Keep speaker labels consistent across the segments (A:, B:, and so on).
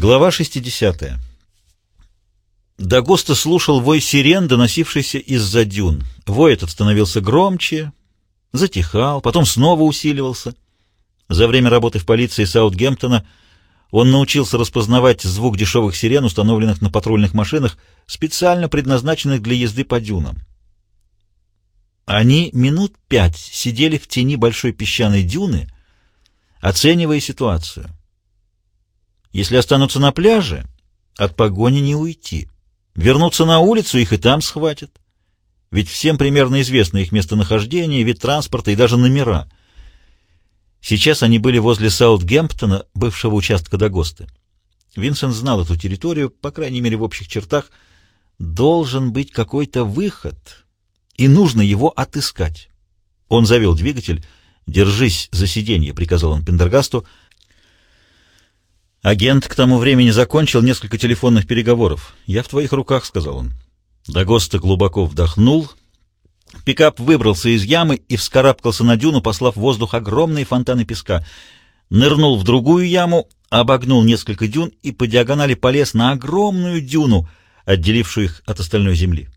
A: Глава 60. Дагоста слушал вой сирен, доносившийся из-за дюн. Вой этот становился громче, затихал, потом снова усиливался. За время работы в полиции Саутгемптона он научился распознавать звук дешевых сирен, установленных на патрульных машинах, специально предназначенных для езды по дюнам. Они минут пять сидели в тени большой песчаной дюны, оценивая ситуацию. Если останутся на пляже, от погони не уйти. Вернуться на улицу их и там схватят. Ведь всем примерно известно их местонахождение, вид транспорта и даже номера. Сейчас они были возле Саутгемптона, бывшего участка Дагосты. Винсент знал эту территорию, по крайней мере в общих чертах. Должен быть какой-то выход, и нужно его отыскать. Он завел двигатель. «Держись за сиденье», — приказал он Пендергасту, — Агент к тому времени закончил несколько телефонных переговоров. «Я в твоих руках», — сказал он. Дагоста глубоко вдохнул. Пикап выбрался из ямы и вскарабкался на дюну, послав в воздух огромные фонтаны песка. Нырнул в другую яму, обогнул несколько дюн и по диагонали полез на огромную дюну, отделившую их от остальной земли.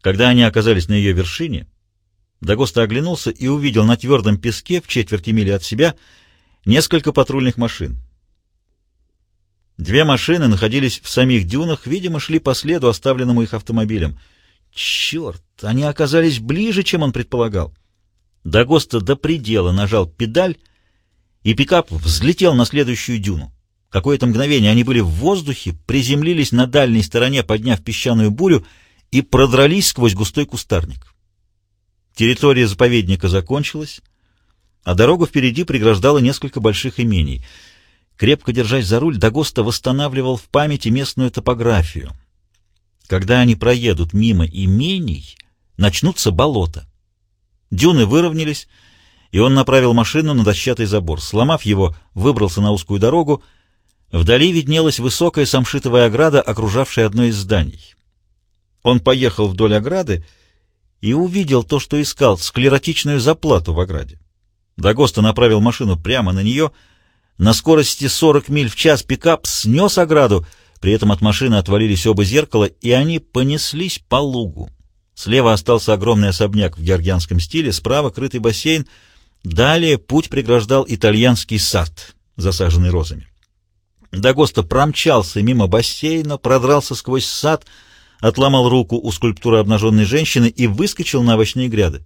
A: Когда они оказались на ее вершине, Дагоста оглянулся и увидел на твердом песке в четверти мили от себя несколько патрульных машин. Две машины находились в самих дюнах, видимо, шли по следу, оставленному их автомобилем. Черт, они оказались ближе, чем он предполагал. Дагоста до предела нажал педаль, и пикап взлетел на следующую дюну. Какое-то мгновение они были в воздухе, приземлились на дальней стороне, подняв песчаную бурю, и продрались сквозь густой кустарник. Территория заповедника закончилась, а дорогу впереди преграждало несколько больших имений — Крепко держась за руль, Дагоста восстанавливал в памяти местную топографию. Когда они проедут мимо имений, начнутся болота. Дюны выровнялись, и он направил машину на дощатый забор. Сломав его, выбрался на узкую дорогу. Вдали виднелась высокая самшитовая ограда, окружавшая одно из зданий. Он поехал вдоль ограды и увидел то, что искал, склеротичную заплату в ограде. Дагоста направил машину прямо на нее — на скорости 40 миль в час пикап снес ограду, при этом от машины отвалились оба зеркала, и они понеслись по лугу. Слева остался огромный особняк в георгианском стиле, справа крытый бассейн. Далее путь преграждал итальянский сад, засаженный розами. Дагоста промчался мимо бассейна, продрался сквозь сад, отломал руку у скульптуры обнаженной женщины и выскочил на овощные гряды.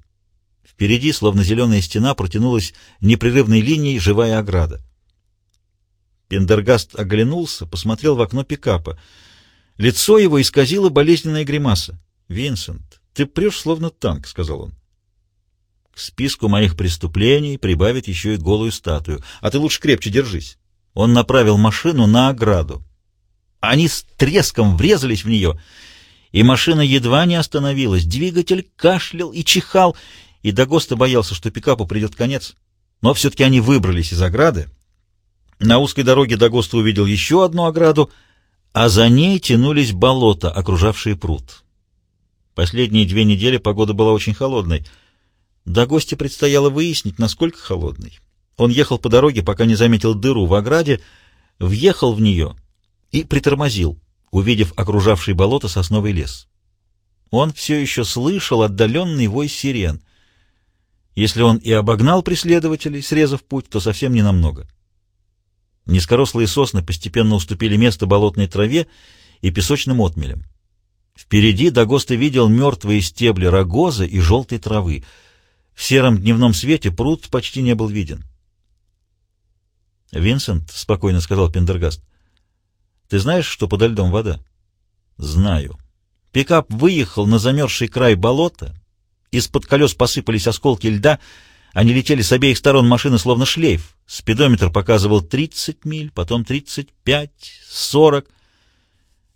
A: Впереди, словно зеленая стена, протянулась непрерывной линией живая ограда. Пендергаст оглянулся, посмотрел в окно пикапа. Лицо его исказило болезненная гримаса. «Винсент, ты прешь словно танк», — сказал он. «К списку моих преступлений прибавит еще и голую статую. А ты лучше крепче держись». Он направил машину на ограду. Они с треском врезались в нее, и машина едва не остановилась. Двигатель кашлял и чихал, и Дагоста боялся, что пикапу придет конец. Но все-таки они выбрались из ограды, на узкой дороге Дагоста увидел еще одну ограду, а за ней тянулись болота, окружавшие пруд. Последние две недели погода была очень холодной. Дагосте предстояло выяснить, насколько холодной. Он ехал по дороге, пока не заметил дыру в ограде, въехал в нее и притормозил, увидев окружавший болото сосновый лес. Он все еще слышал отдаленный вой сирен. Если он и обогнал преследователей, срезав путь, то совсем ненамного. Низкорослые сосны постепенно уступили место болотной траве и песочным отмелям. Впереди Дагоста видел мертвые стебли рогоза и желтой травы. В сером дневном свете пруд почти не был виден. «Винсент», — спокойно сказал Пендергаст, — «ты знаешь, что подо льдом вода?» «Знаю». Пикап выехал на замерзший край болота, из-под колес посыпались осколки льда — они летели с обеих сторон машины словно шлейф. Спидометр показывал 30 миль, потом 35, 40.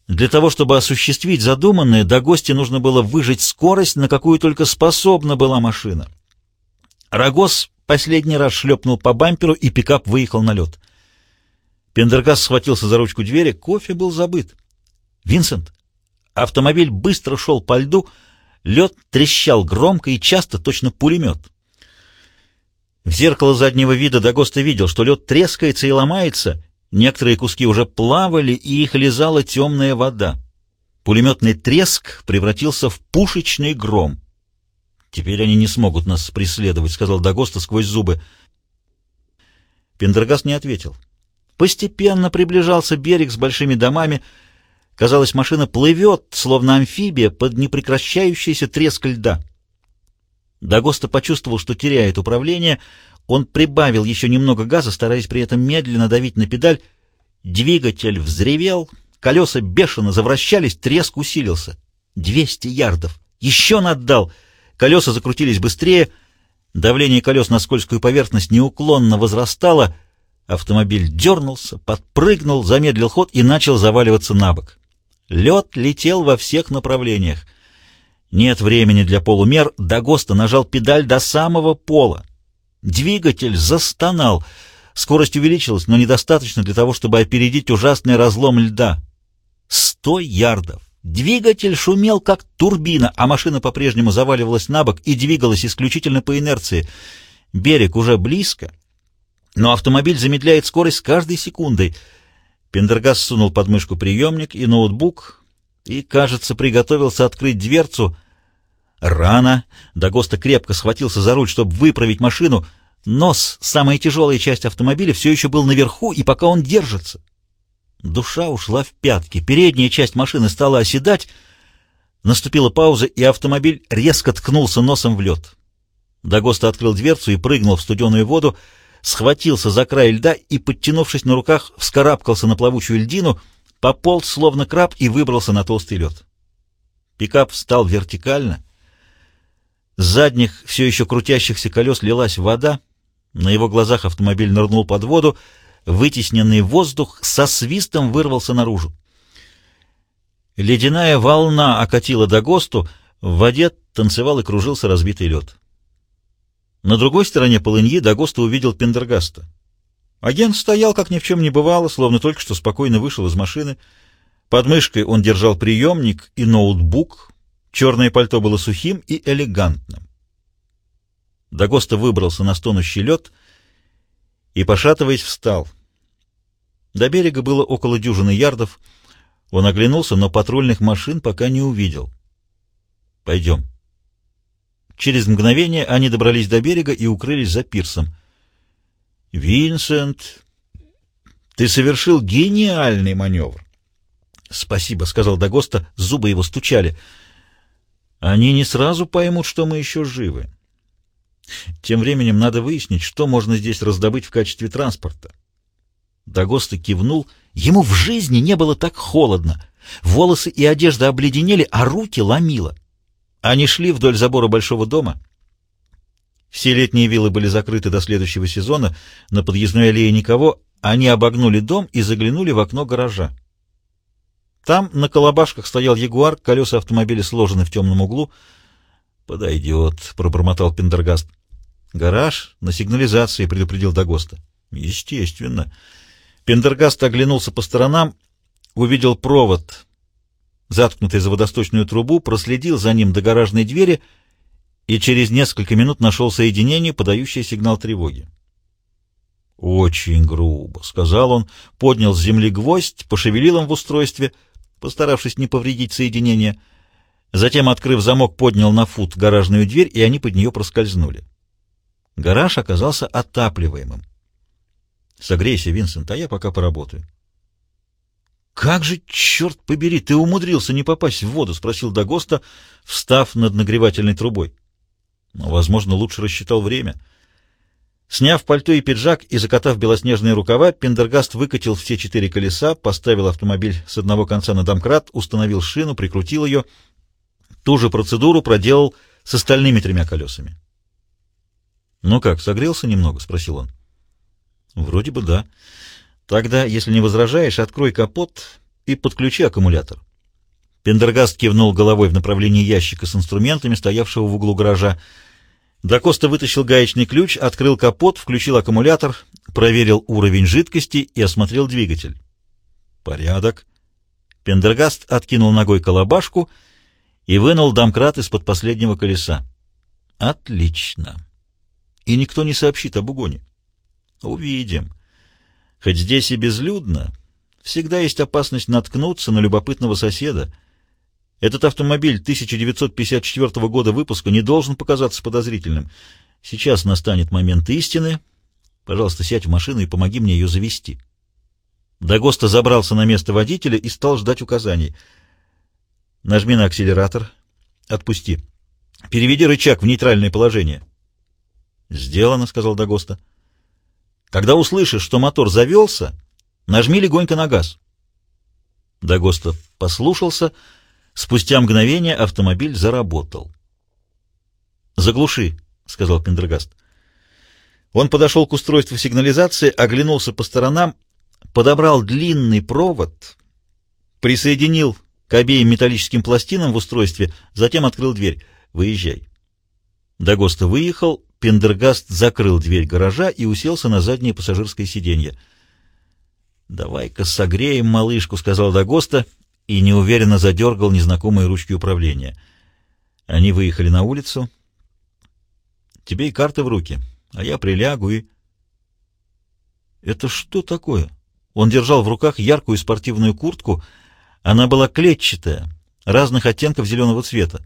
A: Для того, чтобы осуществить задуманное, до гостя нужно было выжать скорость, на какую только способна была машина. Рогоз последний раз шлепнул по бамперу, и пикап выехал на лед. Пендергас схватился за ручку двери, кофе был забыт. «Винсент!» Автомобиль быстро шел по льду, лед трещал громко и часто, точно пулемет. В зеркало заднего вида Дагоста видел, что лед трескается и ломается, Некоторые куски уже плавали, и их лизала темная вода. Пулеметный треск превратился в пушечный гром. «Теперь они не смогут нас преследовать», — сказал Дагоста сквозь зубы. Пендергаст не ответил. Постепенно приближался берег с большими домами. Казалось, машина плывет, словно амфибия, под непрекращающийся треск льда. Дагоста почувствовал, что теряет управление. Он прибавил еще немного газа, стараясь при этом медленно давить на педаль. Двигатель взревел, колеса бешено завращались, треск усилился. Двести ярдов! Еще наддал! Колеса закрутились быстрее, давление колес на скользкую поверхность неуклонно возрастало, автомобиль дернулся, подпрыгнул, замедлил ход и начал заваливаться на бок. Лед летел во всех направлениях. Нет времени для полумер, Дагоста нажал педаль до самого пола. Двигатель застонал. Скорость увеличилась, но недостаточно для того, чтобы опередить ужасный разлом льда. Сто ярдов. Двигатель шумел, как турбина, а машина по-прежнему заваливалась на бок и двигалась исключительно по инерции. Берег уже близко, но автомобиль замедляет скорость с каждой секундой. Пендергаст сунул под мышку приемник и ноутбук и, кажется, приготовился открыть дверцу. Рано. Дагоста крепко схватился за руль, чтобы выправить машину. Нос, самая тяжелая часть автомобиля, все еще был наверху, и пока он держится. Душа ушла в пятки, передняя часть машины стала оседать, наступила пауза, и автомобиль резко ткнулся носом в лед. Дагоста открыл дверцу и прыгнул в студеную воду, схватился за край льда и, подтянувшись на руках, вскарабкался на плавучую льдину, пополз, словно краб, и выбрался на толстый лед. Пикап встал вертикально. С задних, все еще крутящихся колес лилась вода. На его глазах автомобиль нырнул под воду, вытесненный воздух со свистом вырвался наружу. Ледяная волна окатила до ГОСТу, в воде танцевал и кружился разбитый лед. На другой стороне полыньи Дагоста увидел Пендергаста. Агент стоял, как ни в чем не бывало, словно только что спокойно вышел из машины. Под мышкой он держал приемник и ноутбук. Черное пальто было сухим и элегантным. Дагоста выбрался на стонущий лед и, пошатываясь, встал. До берега было около дюжины ярдов. Он оглянулся, но патрульных машин пока не увидел. «Пойдем». Через мгновение они добрались до берега и укрылись за пирсом. «Винсент, ты совершил гениальный маневр!» «Спасибо», — сказал Дагоста, зубы его стучали. «Они не сразу поймут, что мы еще живы. Тем временем надо выяснить, что можно здесь раздобыть в качестве транспорта. Дагоста кивнул. Ему в жизни не было так холодно. Волосы и одежда обледенели, а руки ломило. Они шли вдоль забора большого дома. Все летние виллы были закрыты до следующего сезона. На подъездной аллее никого. Они обогнули дом и заглянули в окно гаража. Там на колобашках стоял ягуар, колеса автомобиля сложены в темном углу. «Подойдет», — пробормотал Пендергаст. «Гараж на сигнализации», — предупредил Дагоста. «Естественно». Пендергаст оглянулся по сторонам, увидел провод, заткнутый за водосточную трубу, проследил за ним до гаражной двери и через несколько минут нашел соединение, подающее сигнал тревоги. «Очень грубо», — сказал он, поднял с земли гвоздь, пошевелил им в устройстве, постаравшись не повредить соединение. Затем, открыв замок, поднял на фут гаражную дверь, и они под нее проскользнули. Гараж оказался отапливаемым. Согрейся, Винсент, а я пока поработаю. «Как же, черт побери, ты умудрился не попасть в воду?» — спросил Дагоста, встав над нагревательной трубой. Но, возможно, лучше рассчитал время. Сняв пальто и пиджак и закатав белоснежные рукава, Пендергаст выкатил все четыре колеса, поставил автомобиль с одного конца на домкрат, установил шину, прикрутил ее. Ту же процедуру проделал с остальными тремя колесами. «Ну как, согрелся немного?» — спросил он. Вроде бы да. Тогда, если не возражаешь, открой капот и подключи аккумулятор. Пендергаст кивнул головой в направлении ящика с инструментами, стоявшего в углу гаража. Дакоста вытащил гаечный ключ, открыл капот, включил аккумулятор, проверил уровень жидкости и осмотрел двигатель. Порядок. Пендергаст откинул ногой колобашку и вынул домкрат из-под последнего колеса. Отлично. И никто не сообщит об угоне. Увидим. Хоть здесь и безлюдно, всегда есть опасность наткнуться на любопытного соседа. Этот автомобиль 1954 года выпуска не должен показаться подозрительным. Сейчас настанет момент истины. Пожалуйста, сядь в машину и помоги мне ее завести. Дагоста забрался на место водителя и стал ждать указаний. Нажми на акселератор. Отпусти. Переведи рычаг в нейтральное положение. Сделано, сказал Дагоста. Когда услышишь, что мотор завелся, нажми легонько на газ. Дагоста послушался. Спустя мгновение автомобиль заработал. «Заглуши», — сказал Пендергаст. Он подошел к устройству сигнализации, оглянулся по сторонам, подобрал длинный провод, присоединил к обеим металлическим пластинам в устройстве, затем открыл дверь. «Выезжай». Дагоста выехал, Пендергаст закрыл дверь гаража и уселся на заднее пассажирское сиденье. «Давай-ка согреем малышку», — сказал Дагоста и неуверенно задергал незнакомые ручки управления. Они выехали на улицу. «Тебе и карты в руки, а я прилягу и...» «Это что такое?» Он держал в руках яркую спортивную куртку. Она была клетчатая, разных оттенков зеленого цвета.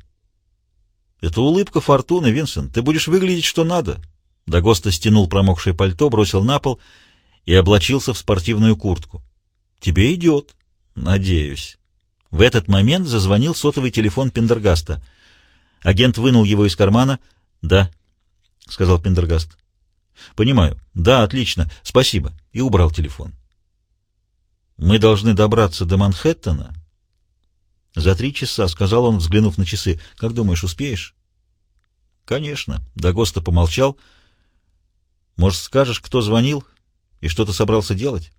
A: «Это улыбка фортуны, Винсент. Ты будешь выглядеть что надо». Дагоста стянул промокшее пальто, бросил на пол и облачился в спортивную куртку. «Тебе идет». «Надеюсь». В этот момент зазвонил сотовый телефон Пендергаста. Агент вынул его из кармана. «Да», — сказал Пендергаст. «Понимаю. Да, отлично. Спасибо». И убрал телефон. «Мы должны добраться до Манхэттена «За три часа», — сказал он, взглянув на часы. «Как думаешь, успеешь?» «Конечно». Дагоста помолчал. «Может, скажешь, кто звонил и что ты собрался делать?»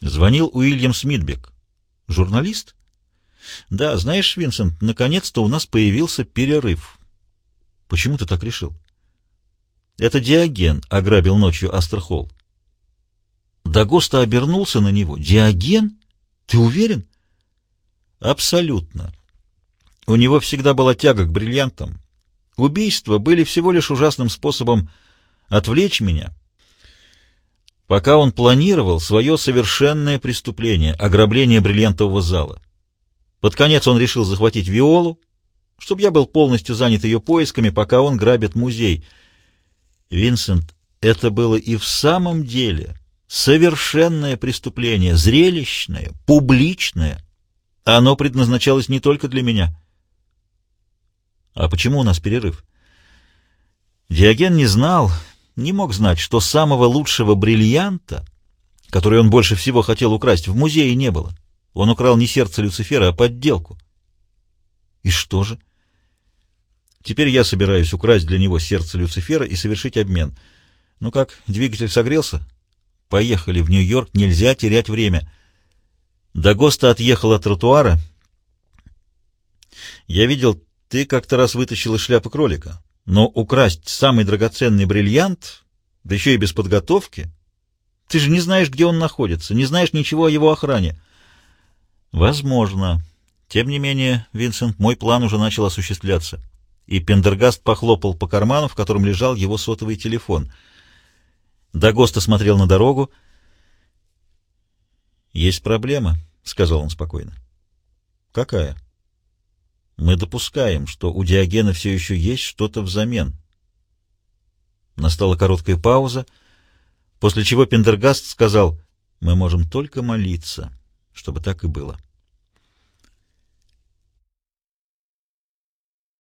A: Звонил Уильям Смитбек. «Журналист?» «Да, знаешь, Винсент, наконец-то у нас появился перерыв». «Почему ты так решил?» «Это Диоген ограбил ночью Астерхолл». Дагоста обернулся на него. «Диоген? Ты уверен?» Абсолютно. У него всегда была тяга к бриллиантам. Убийства были всего лишь ужасным способом отвлечь меня, пока он планировал свое совершенное преступление — ограбление бриллиантового зала. Под конец он решил захватить Виолу, чтобы я был полностью занят ее поисками, пока он грабит музей. Винсент, это было и в самом деле совершенное преступление, зрелищное, публичное — оно предназначалось не только для меня. А почему у нас перерыв? Диоген не знал, не мог знать, что самого лучшего бриллианта, который он больше всего хотел украсть, в музее не было. Он украл не сердце Люцифера, а подделку. И что же? Теперь я собираюсь украсть для него сердце Люцифера и совершить обмен. Ну как, двигатель согрелся? Поехали в Нью-Йорк, нельзя терять время. Дагоста отъехал от тротуара. «Я видел, ты как-то раз вытащил из шляпы кролика. Но украсть самый драгоценный бриллиант, да еще и без подготовки, ты же не знаешь, где он находится, не знаешь ничего о его охране». «Возможно. Тем не менее, Винсент, мой план уже начал осуществляться». И Пендергаст похлопал по карману, в котором лежал его сотовый телефон. Дагоста смотрел на дорогу, «Есть проблема», — сказал он спокойно. «Какая?» «Мы допускаем, что у Диогена все еще есть что-то взамен». Настала короткая пауза, после чего Пендергаст сказал, «Мы можем только молиться, чтобы так и было».